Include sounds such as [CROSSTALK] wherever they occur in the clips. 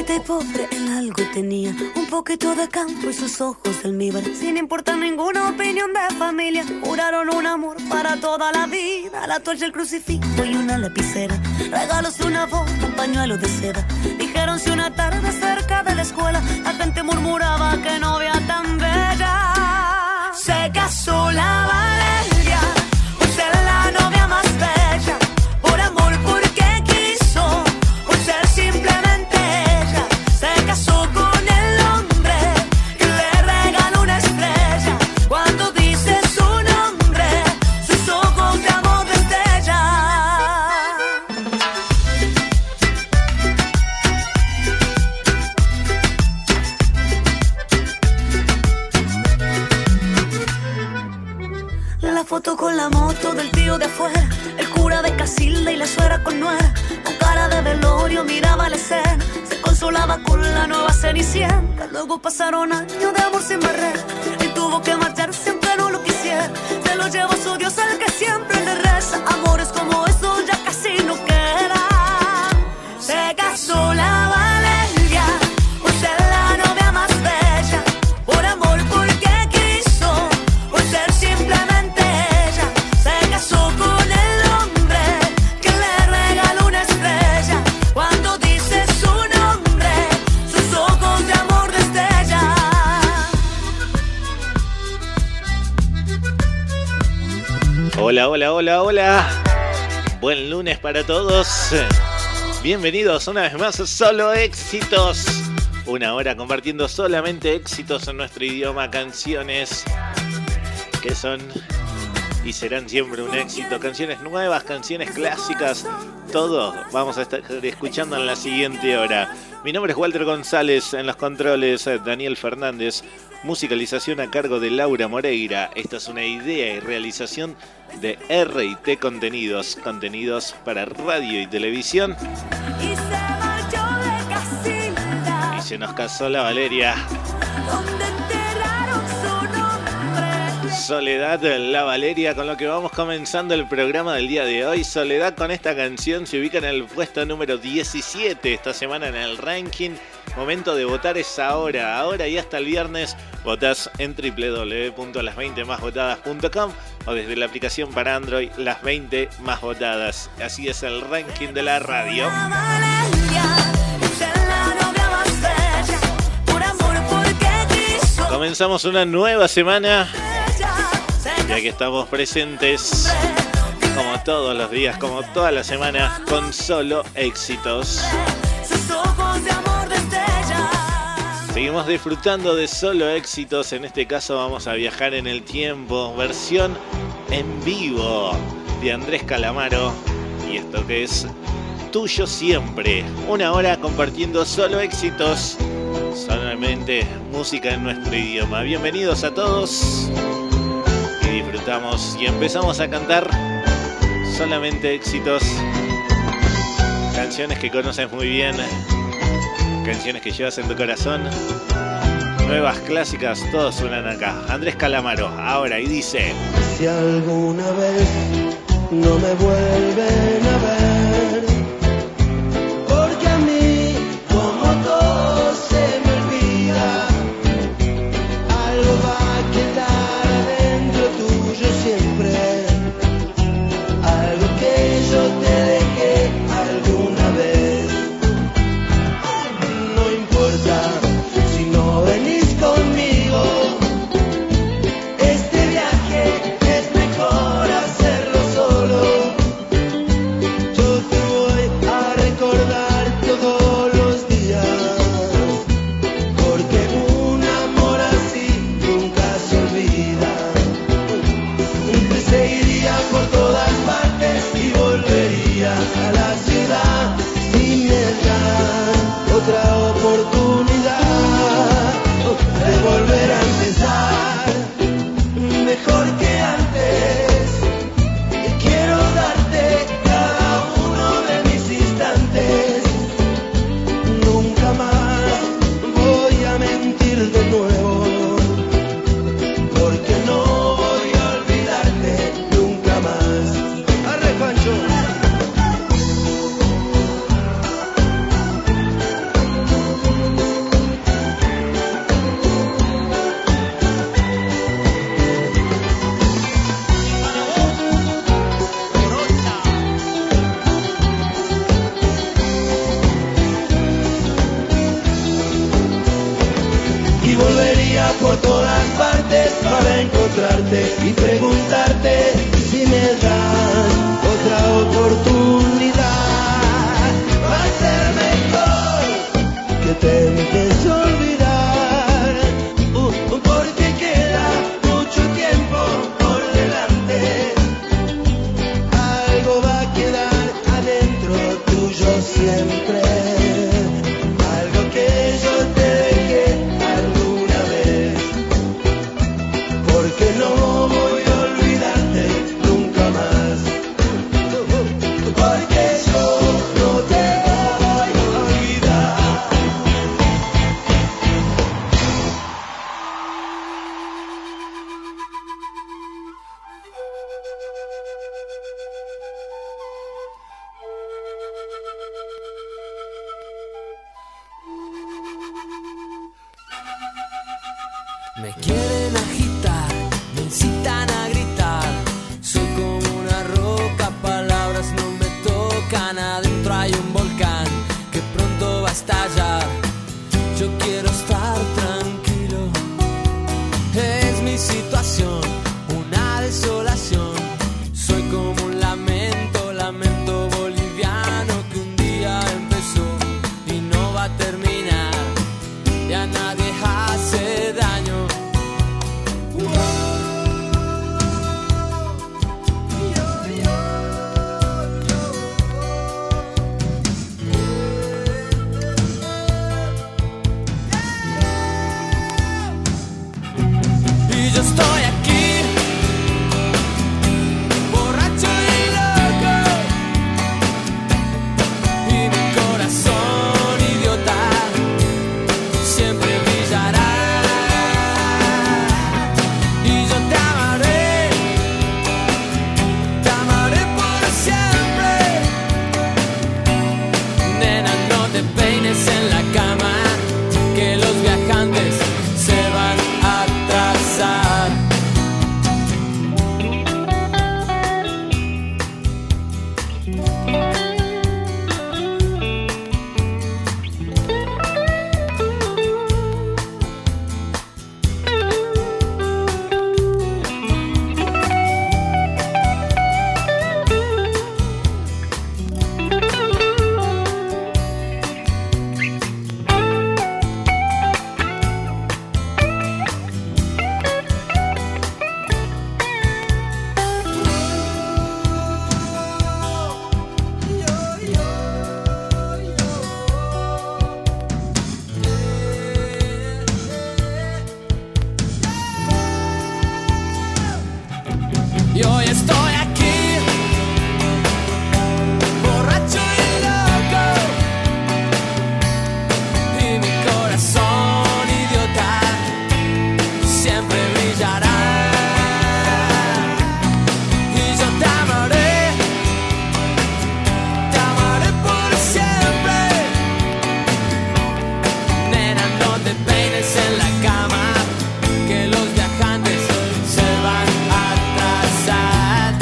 Flaquita y pobre en algo tenía Un poquito de campo y sus ojos del almíbar. Sin importar ninguna opinión de familia Juraron un amor para toda la vida. La toalla, el crucifijo y una lapicera Regalos de una voz, un pañuelo de seda. Dijeron si una tarde cerca de la escuela La gente murmuraba que novia tan bella. Se casó la Hola. Buen lunes para todos. Bienvenidos una vez más a Solo Éxitos. Una hora compartiendo solamente éxitos en nuestro idioma, canciones que son y serán siempre un éxito. Canciones nuevas, canciones clásicas, todo vamos a estar escuchando en la siguiente hora. Mi nombre es Walter González, en los controles eh, Daniel Fernández, musicalización a cargo de Laura Moreira. Esta es una idea y realización de R&T Contenidos, contenidos para radio y televisión. Y se marchó de Casilda, Y se nos casó la Valeria. Soledad La Valeria, con lo que vamos comenzando el programa del día de hoy. Soledad con esta canción se ubica en el puesto número 17 esta semana en el ranking. Momento de votar es ahora, ahora y hasta el viernes. Votás en www.las20másvotadas.com o desde la aplicación para Android Las 20 Más Votadas. Así es el ranking de la radio. Comenzamos una nueva semana, ya que estamos presentes como todos los días, como toda la semana, con solo éxitos. Seguimos disfrutando de solo éxitos, en este caso vamos a viajar en el tiempo, versión en vivo de Andrés Calamaro. Y esto que es Tuyo Siempre, una hora compartiendo solo éxitos, solamente música en nuestro idioma. Bienvenidos a todos disfrutamos y empezamos a cantar solamente éxitos, canciones que conoces muy bien canciones que llevas en tu corazón. Nuevas clásicas, todos suenan acá. Andrés Calamaro, ahora y dice. Si alguna vez no me vuelven a ver,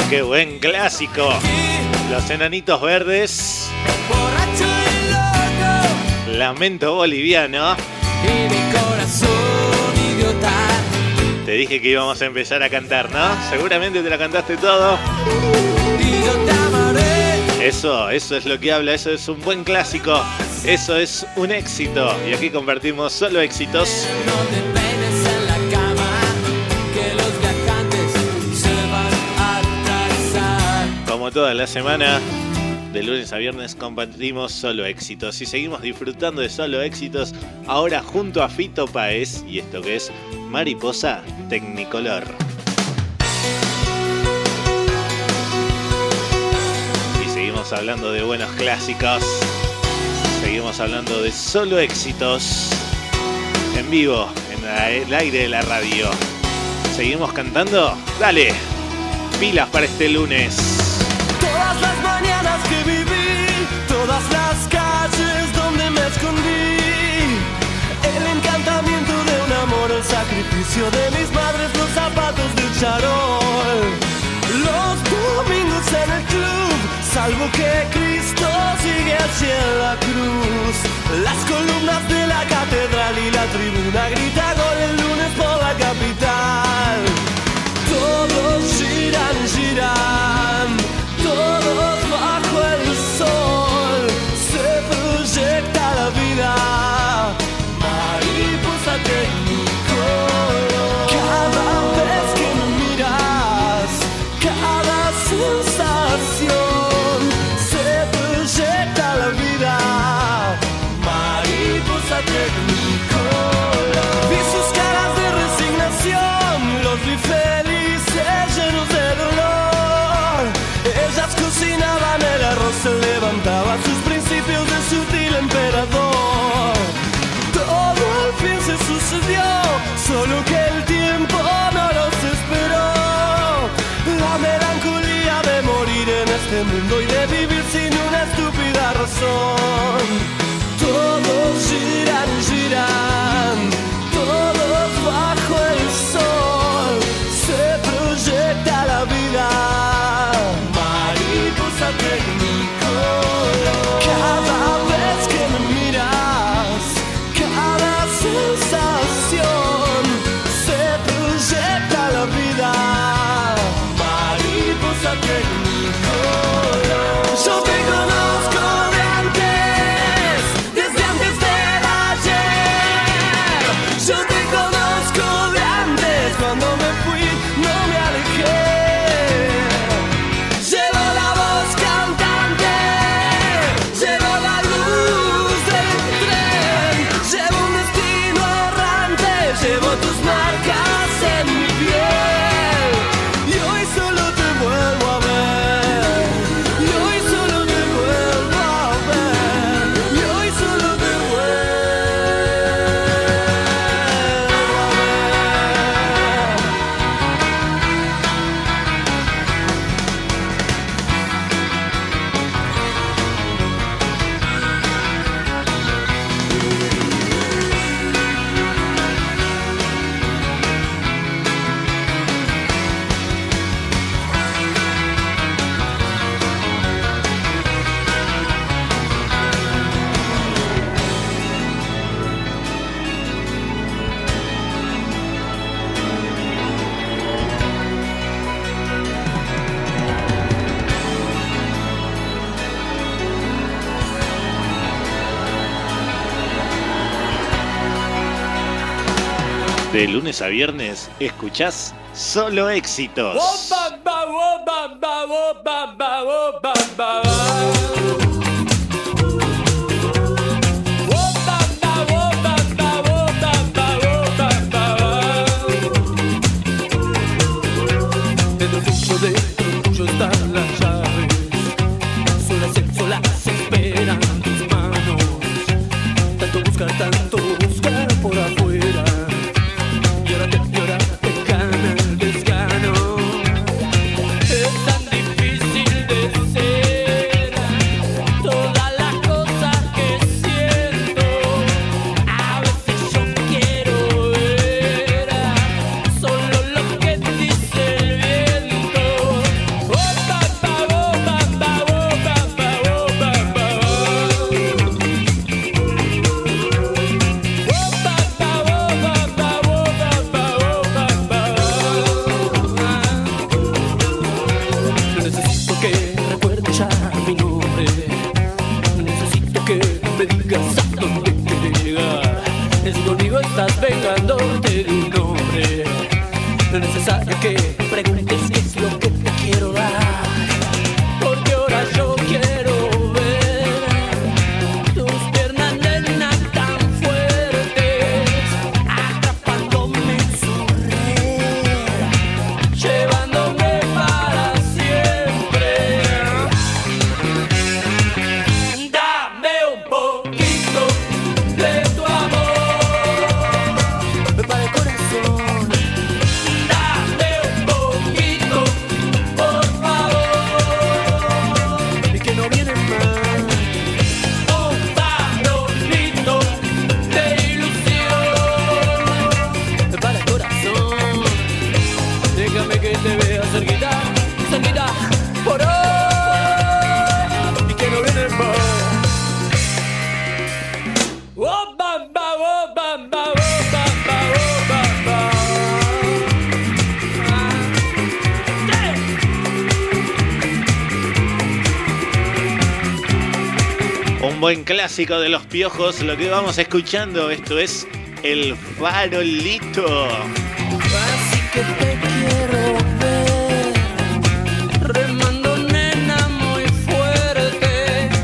¡Qué buen clásico! Los enanitos verdes, lamento boliviano. y mi corazón idiota. Te dije que íbamos a empezar a cantar, ¿no? Seguramente te la cantaste todo. Eso, eso es lo que habla, eso es un buen clásico. Eso es un éxito. Y aquí compartimos solo éxitos. Toda la semana, de lunes a viernes compartimos solo éxitos. Y seguimos disfrutando de solo éxitos ahora junto a Fito Paez y esto que es Mariposa Tecnicolor. Y seguimos hablando de buenos clásicos. Seguimos hablando de solo éxitos en vivo, en el aire de la radio. ¿Seguimos cantando? Dale, pilas para este lunes todas las mañanas que viví, todas las calles donde me escondí, el encantamiento de un amor, el sacrificio de mis madres, los zapatos de charol, los domingos en el club, salvo que Cristo sigue hacia la cruz, las columnas de la catedral y la tribuna grita gol el lunes por la capital, todos giran, giran. lunes a viernes escuchás solo éxitos. que te vea cerquita, cerquita, por hoy, y que no vienes más. Oh, bamba, oh, bamba, oh, bamba, oh, bamba. Un buen clásico de los piojos, lo que vamos escuchando, esto es el farolito. Así que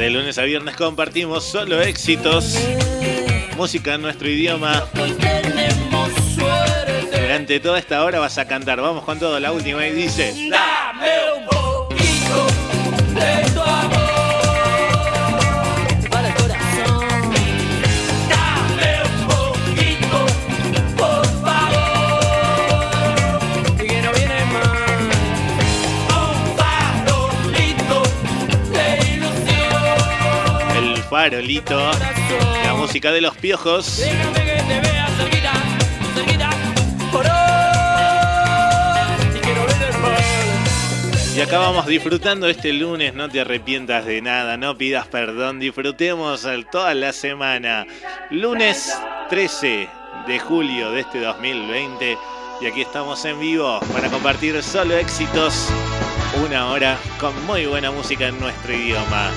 De lunes a viernes compartimos solo éxitos, música en nuestro idioma. Durante toda esta hora vas a cantar, vamos con todo, la última y dice... Te vea cerquita, cerquita, por hoy. Y acá vamos disfrutando este lunes, no te arrepientas de nada, no pidas perdón, disfrutemos toda la semana. Lunes 13 de julio de este 2020 y aquí estamos en vivo para compartir solo éxitos, una hora con muy buena música en nuestro idioma.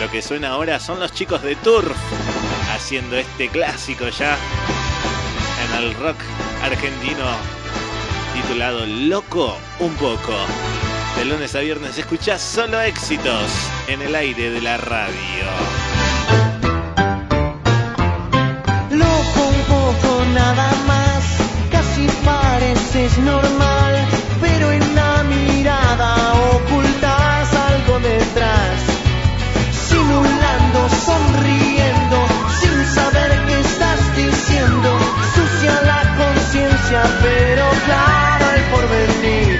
Lo que suena ahora son los chicos de Turf haciendo este clásico ya en el rock argentino titulado Loco un poco. De lunes a viernes escuchás solo éxitos en el aire de la radio. Loco un poco nada más, casi pareces normal, sonriendo, sin saber qué estás diciendo, sucia la conciencia, pero claro el porvenir,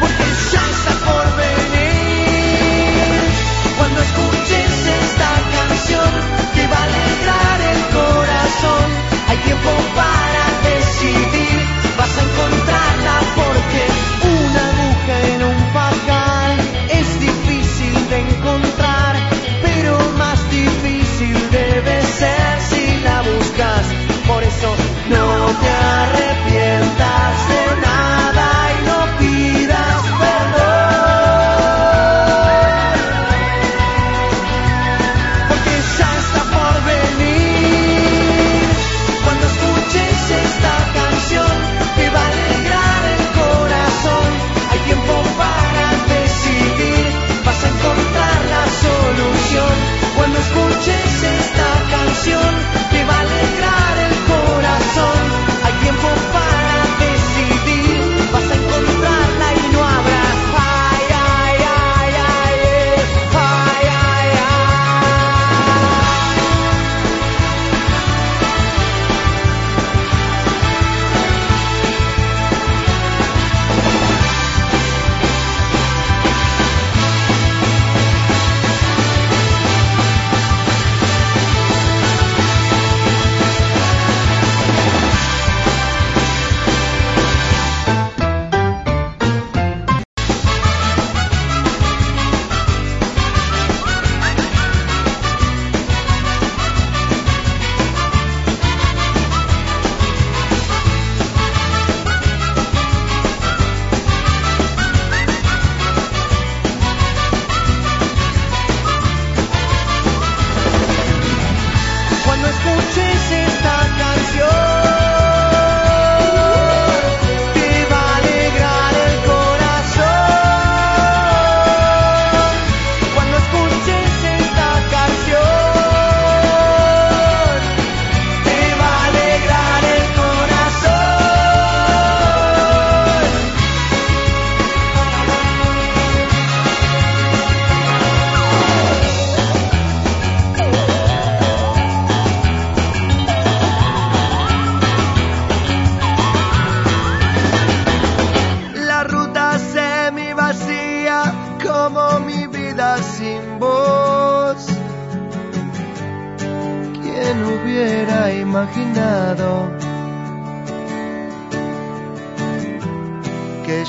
porque ya está por venir. Cuando escuches esta canción, te va a alegrar el corazón. Hay tiempo para decidir, vas a encontrarla porque una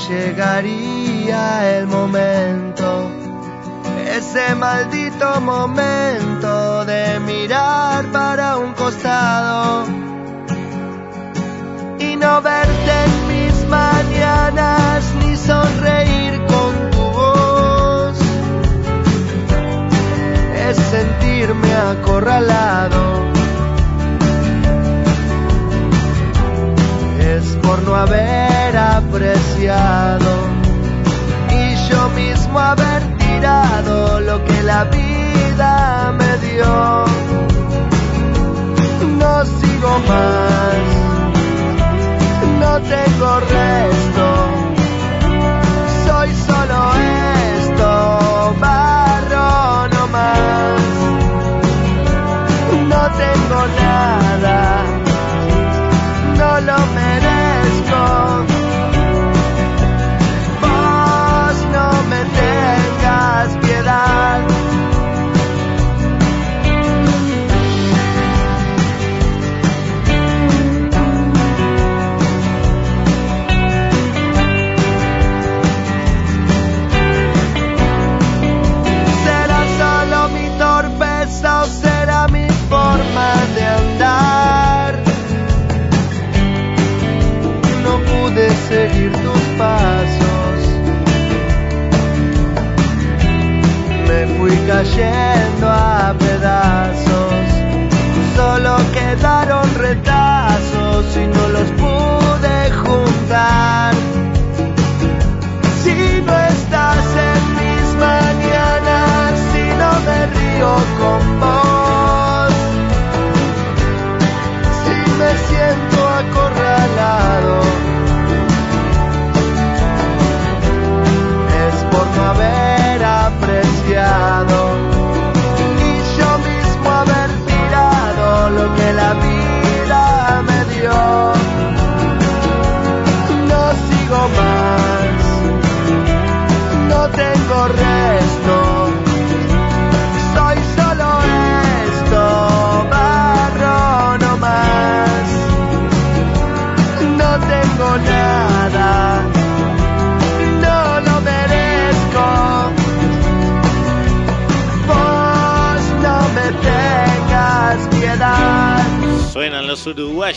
llegaría el momento? Ese maldito momento de mirar para un costado y yo mismo haber tirado lo que la vida me dio. No sigo más no tengo resto. Soy solo esto, barro no más. No tengo nada, no lo merezco.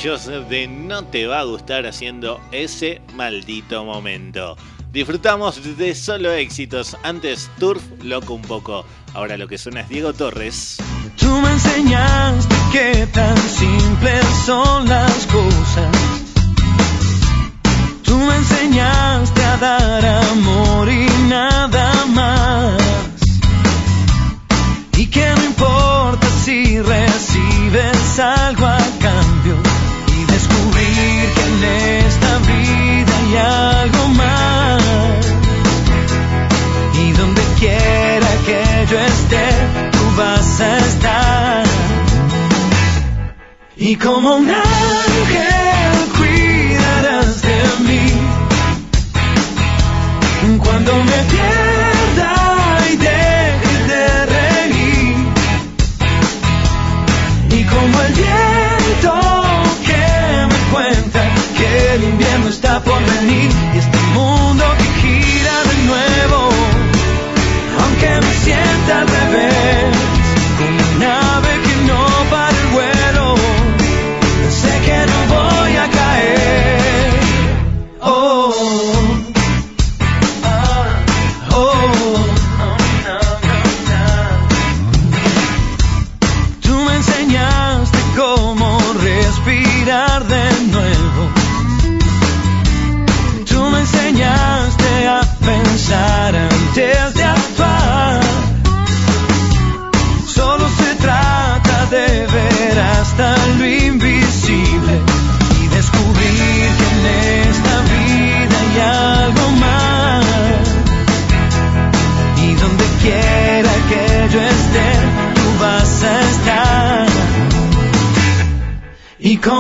De No te va a gustar haciendo ese maldito momento. Disfrutamos de solo éxitos. Antes Turf loco un poco. Ahora lo que suena es Diego Torres. Tú me enseñaste que tan simples son las cosas. Tú me enseñaste a dar amor y nada más. Y que no importa si recibes algo a cambio en esta vida hay algo más. Y donde quiera que yo esté, tú vas a estar. Y como un ángel cuidarás de mí. Cuando me pierdas. está por venir y este mundo que gira de nuevo, aunque me sienta al revés.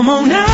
Come on now.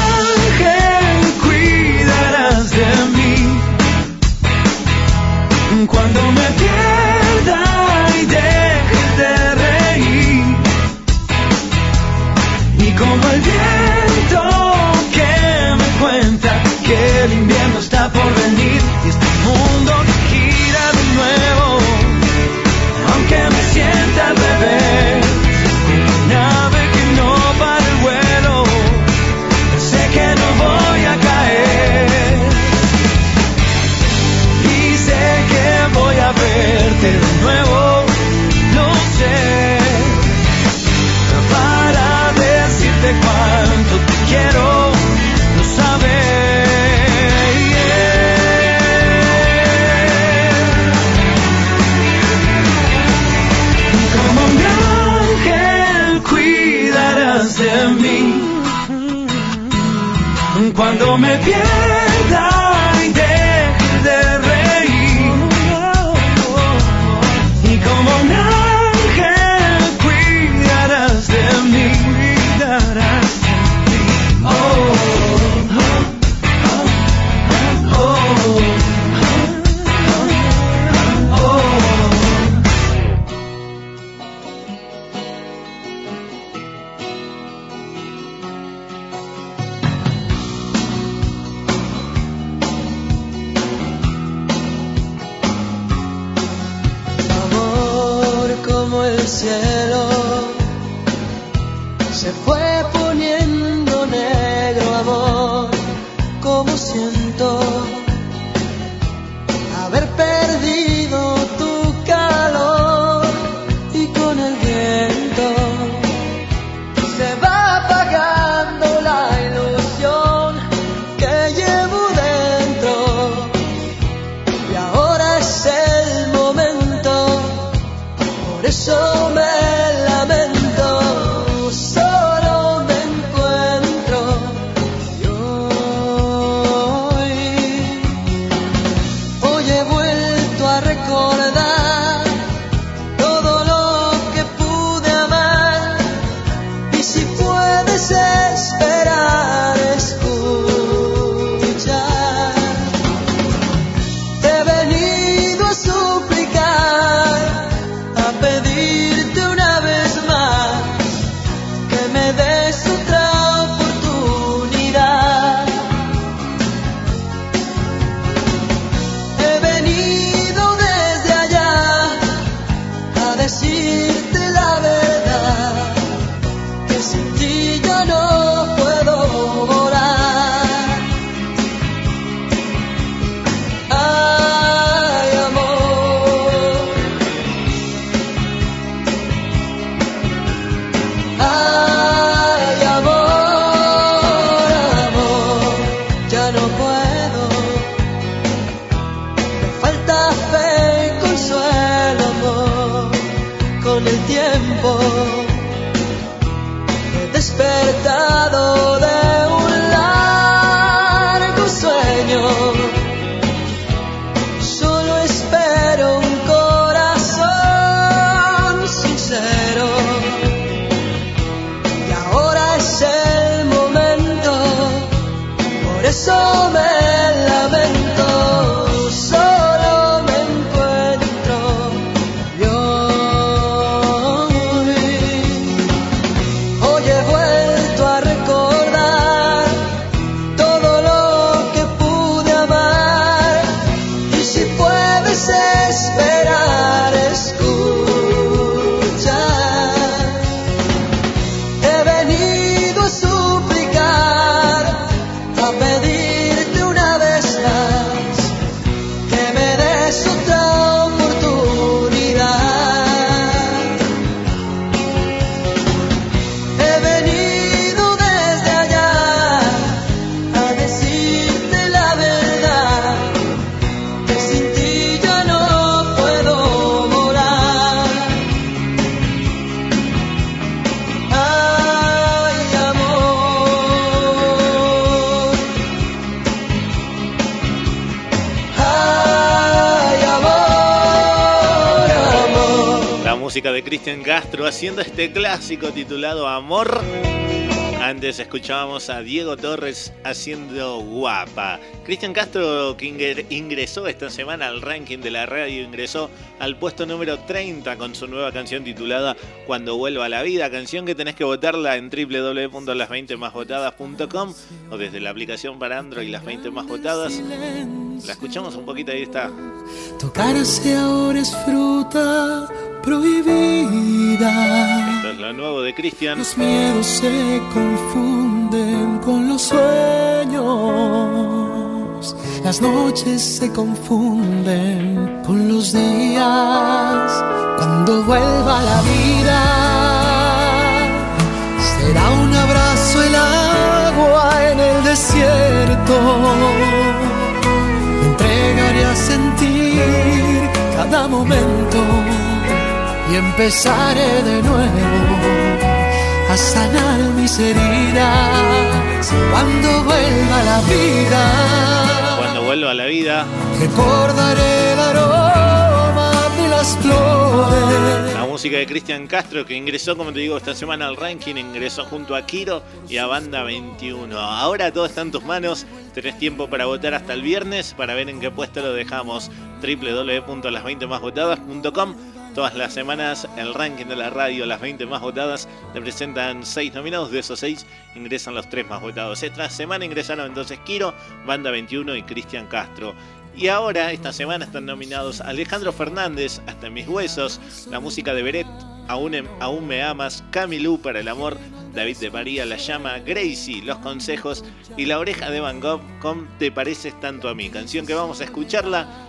decir Cristian Castro haciendo este clásico titulado Amor. Antes escuchábamos a Diego Torres haciendo guapa. Cristian Castro, que ingresó esta semana al ranking de la radio, ingresó al puesto número 30 con su nueva canción titulada Cuando vuelva a la vida. Canción que tenés que votarla en www.las20másvotadas.com o desde la aplicación para Android Las 20 Más Votadas. La escuchamos un poquito, ahí está. Tocarse ahora es fruta prohibida. Esto es lo nuevo de Cristian. Los miedos se confunden con los sueños. Las noches se confunden con los días. Cuando vuelva la vida, será un abrazo el agua en el desierto. Entregaré a sentir cada momento y empezaré de nuevo a sanar mis heridas cuando vuelva la vida. Cuando vuelva la vida, recordaré el aroma de las flores. La música de Cristian Castro que ingresó, como te digo, esta semana al ranking, ingresó junto a Kiro y a Banda 21. Ahora todo está en tus manos, tenés tiempo para votar hasta el viernes para ver en qué puesto lo dejamos www.las20másvotadas.com Todas las semanas el ranking de la radio, las 20 más votadas, le presentan 6 nominados, de esos 6 ingresan los 3 más votados. Esta semana ingresaron entonces Kiro, Banda 21 y Cristian Castro. Y ahora, esta semana están nominados Alejandro Fernández, Hasta mis huesos, la música de Beret, Aún, em, aún me amas, Camilú para el amor, David de María la llama, Gracie, Los consejos y La oreja de Van Gogh con Te pareces tanto a mí, canción que vamos a escucharla.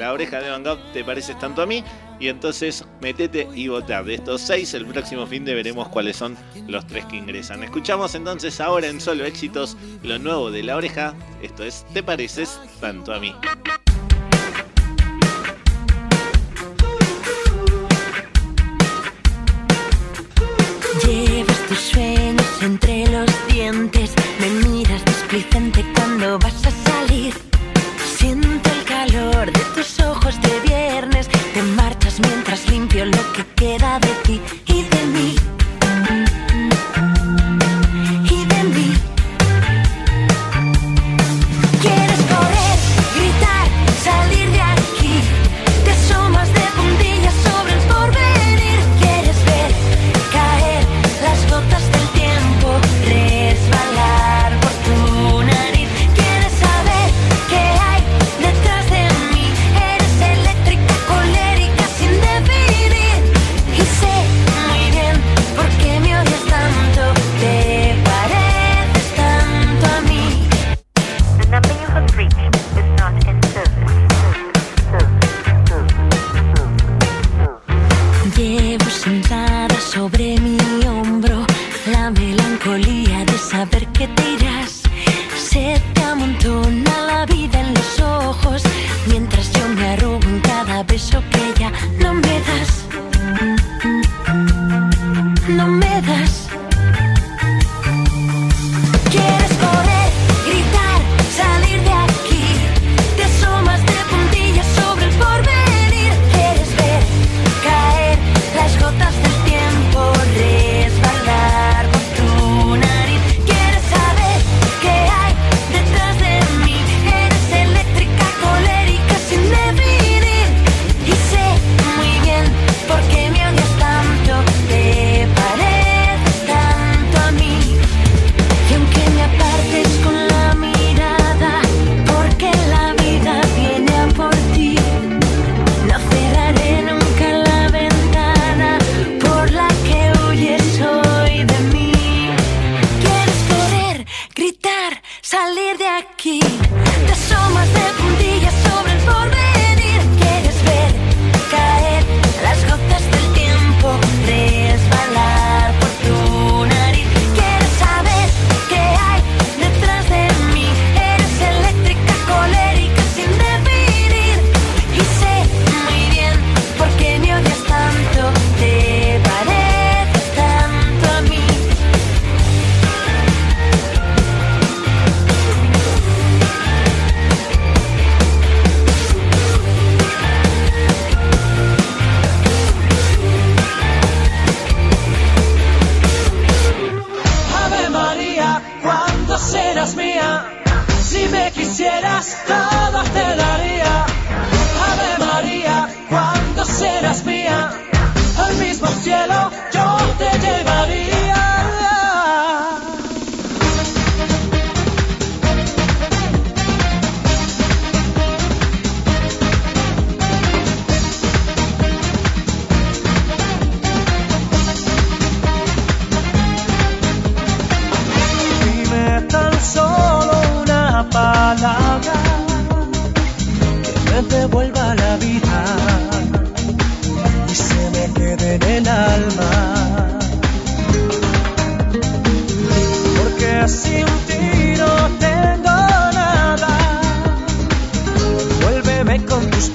La oreja de Van Gogh, Te pareces tanto a mí. Y entonces metete y vota. De estos seis, el próximo fin de veremos cuáles son los tres que ingresan. Escuchamos entonces ahora en Solo Éxitos lo nuevo de la oreja. Esto es Te pareces tanto a mí. Llevas tus sueños entre los dientes, me miras displicente cuando vas a salir. Siento de tus ojos de viernes, te marchas mientras limpio lo que queda de ti y de mí.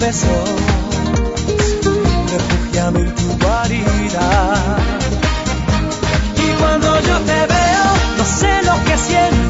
Besos, refúgiame en tu guarida. Y cuando yo te veo, no sé lo que siento.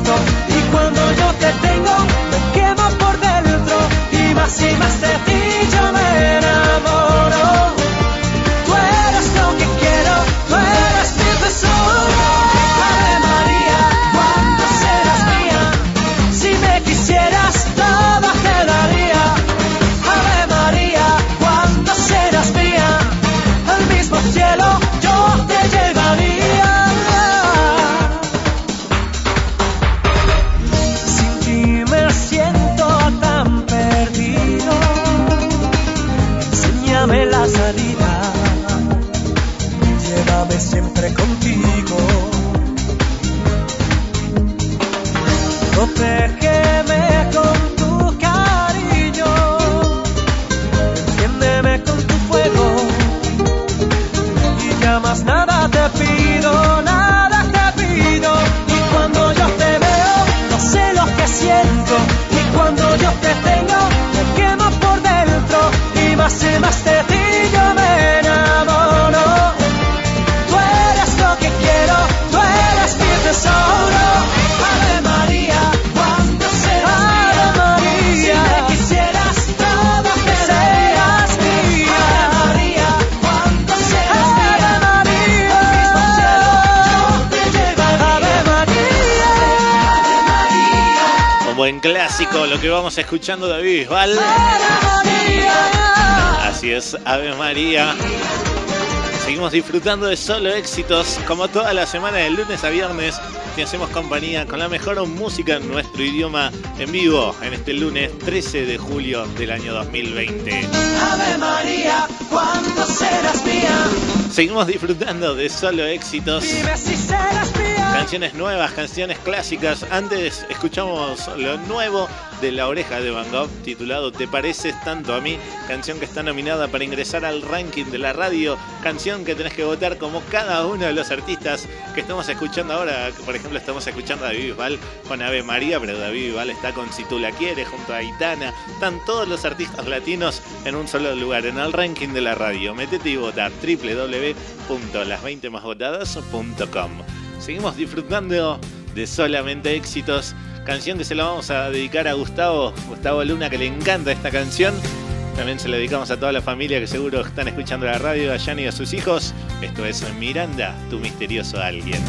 Clásico, lo que vamos escuchando de David Bisbal. Así es, Ave María. Seguimos disfrutando de solo éxitos, como toda la semana de lunes a viernes. Te hacemos compañía con la mejor música en nuestro idioma en vivo en este lunes 13 de julio del año 2020. Ave María, cuando serás mía. Seguimos disfrutando de solo éxitos. Si serás mía. Canciones nuevas, canciones clásicas. Antes escuchamos lo nuevo de La Oreja de Van Gogh, titulado Te pareces tanto a mí, canción que está nominada para ingresar al ranking de la radio, canción que tenés que votar como cada uno de los artistas que estamos escuchando ahora. Por ejemplo, estamos escuchando a David Bisbal con Ave María, pero David Bisbal está con Si tú la quieres, junto a Aitana. Están todos los artistas latinos en un solo lugar, en el ranking de la radio. Metete y vota www.las20másvotadas.com. Seguimos disfrutando de solamente éxitos. Canción que se la vamos a dedicar a Gustavo, Gustavo Luna, que le encanta esta canción. También se la dedicamos a toda la familia que seguro están escuchando la radio, a Yanni y a sus hijos. Esto es Miranda, tu misterioso alguien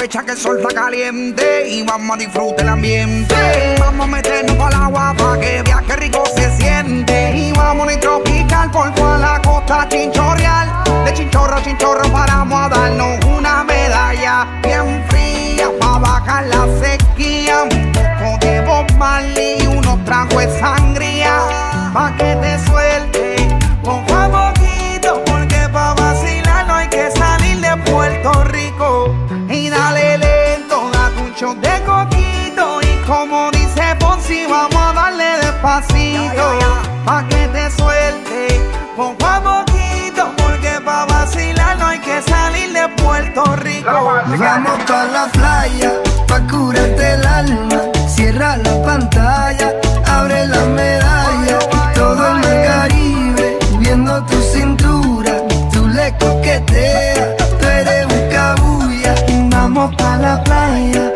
aprovecha que el sol está caliente y vamos a disfrutar el ambiente. Vamos a meternos para el agua para que veas qué rico se siente. Y vamos a tropical por toda la costa chinchorreal. De chinchorro a chinchorro paramos a darnos una medalla bien fría para bajar la sequía. Un poco de Bob y unos tragos de sangría pa' que te suelte poco a poquito. Porque pa' vacilar no hay que salir de Puerto Rico. Un de coquito. Y como dice Ponzi, vamos a darle despacito. Pa' que te suelte poco a poquito. Porque pa' vacilar no hay que salir de Puerto Rico. Vamos pa la playa, pa curarte el alma. Cierra la pantalla, abre la medalla. Todo en el Caribe, viendo tu cintura. Tú le coqueteas, tú eres buscabulla. Vamos pa la playa,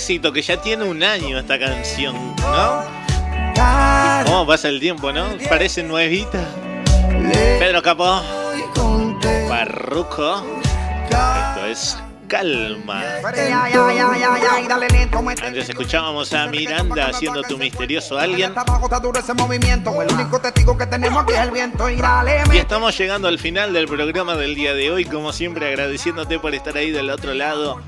éxito que ya tiene un año esta canción, ¿no? ¿Cómo pasa el tiempo, no? Parece nuevita. Pedro Capó, Barruco. Esto es Calma. Antes escuchábamos a Miranda haciendo tu misterioso alguien. Y estamos llegando al final del programa del día de hoy, como siempre agradeciéndote por estar ahí del otro lado.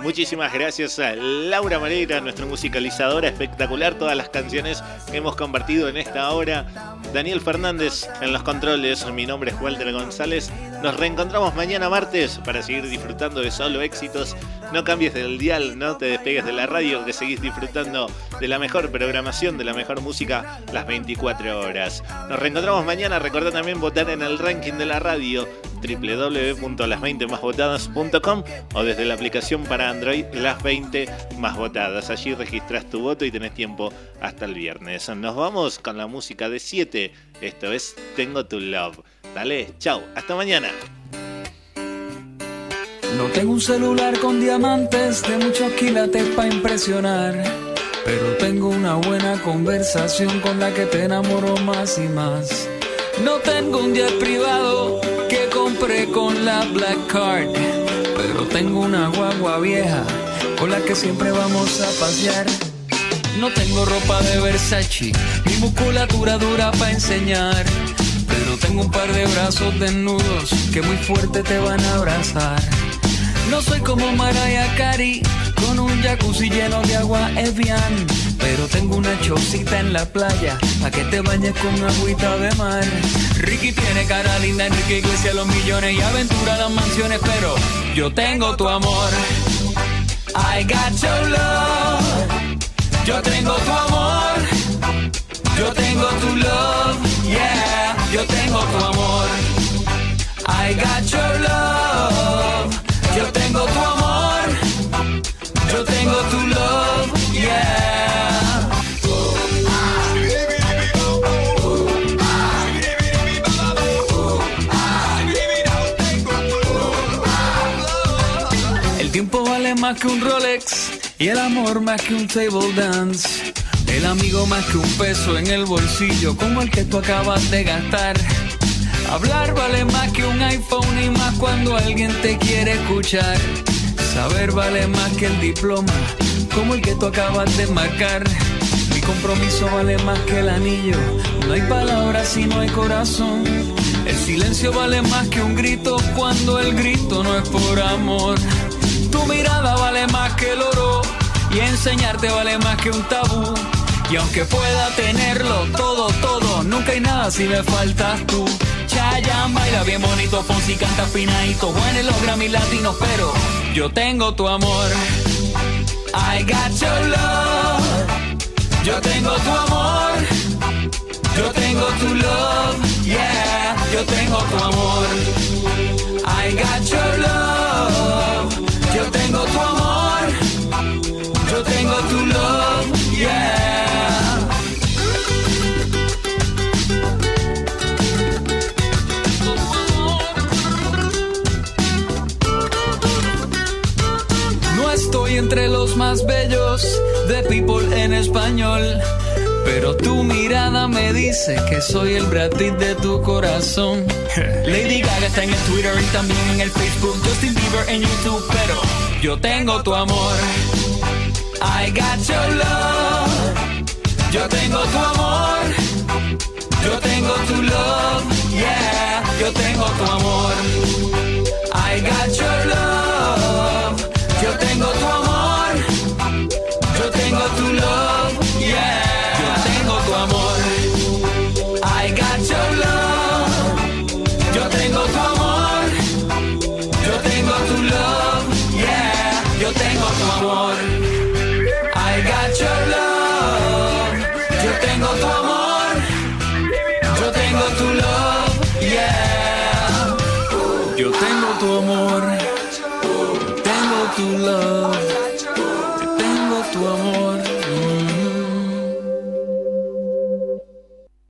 Muchísimas gracias a Laura Mareira, nuestra musicalizadora espectacular, todas las canciones que hemos compartido en esta hora. Daniel Fernández en los controles, mi nombre es Walter González. Nos reencontramos mañana martes para seguir disfrutando de solo éxitos. No cambies del dial, no te despegues de la radio, que seguís disfrutando de la mejor programación, de la mejor música las 24 horas. Nos reencontramos mañana, recordá también votar en el ranking de la radio www.las20másvotadas.com o desde la aplicación para Android Las 20 Más Votadas. Allí registras tu voto y tenés tiempo hasta el viernes. Nos vamos con la música de 7. Esto es Tengo tu Love. Dale, chau, hasta mañana. No tengo un celular con diamantes de muchos quilates para impresionar. Pero tengo una buena conversación con la que te enamoro más y más. No tengo un jet privado que compré con la Black Card. Pero tengo una guagua vieja con la que siempre vamos a pasear. No tengo ropa de Versace, ni musculatura dura para enseñar. Pero tengo un par de brazos desnudos que muy fuerte te van a abrazar. No soy como Mariah Carey con un jacuzzi lleno de agua Evian. Pero tengo una chocita en la playa pa' que te bañes con agüita de mar. Ricky tiene cara linda, Enrique Iglesias los millones y aventura las mansiones. Pero yo tengo tu amor. I got your love. Yo tengo tu amor. Yo tengo tu love. Yeah. Yo tengo tu amor. I got your love. Yo tengo tu amor. Yo tengo tu love. Yeah. El tiempo vale más que un Rolex y el amor más que un table dance. El amigo más que un peso en el bolsillo como el que tú acabas de gastar. Hablar vale más que un iPhone y más cuando alguien te quiere escuchar. Saber vale más que el diploma, como el que tú acabas de marcar. Mi compromiso vale más que el anillo. No hay palabras si no hay corazón. El silencio vale más que un grito cuando el grito no es por amor. Tu mirada vale más que el oro y enseñarte vale más que un tabú. Y aunque pueda tenerlo todo, todo, nunca hay nada si me faltas tú. Chayanne baila bien bonito, Fonsi canta finadito, en los Grammy latinos, pero yo tengo tu amor. I got your love. Yo tengo tu amor. Yo tengo tu love. Yeah, yo tengo tu amor. Entre los más bellos de People en español. Pero tu mirada me dice que soy el Brad Pitt de tu corazón. [LAUGHS] Lady Gaga está en el Twitter y también en el Facebook. Justin Bieber en YouTube, pero yo tengo tu amor. I got your love. Yo tengo tu amor. Yo tengo tu love. Yeah, yo tengo tu amor. I got your love. Yo tengo tu amor.